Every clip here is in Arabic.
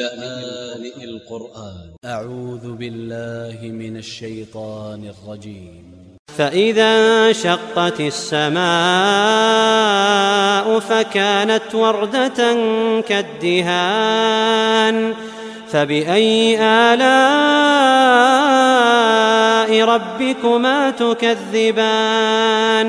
لآن القرآن. أ ع و ذ ب ا ل ل ه من ا ل ش ي ط ا ن ا ل ج ي م فإذا انشقت السماء فكانت وردة كالدهان فبأي آلاء ربكما تكذبان؟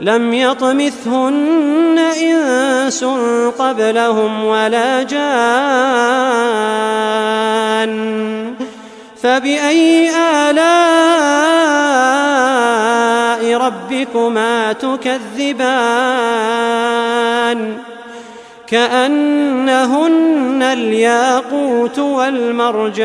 لم يطمثهن إنس قبلهم ولا جان. فبأي آلاء ربكما تكذبان؟ كأنهن الياقوت والمرجان.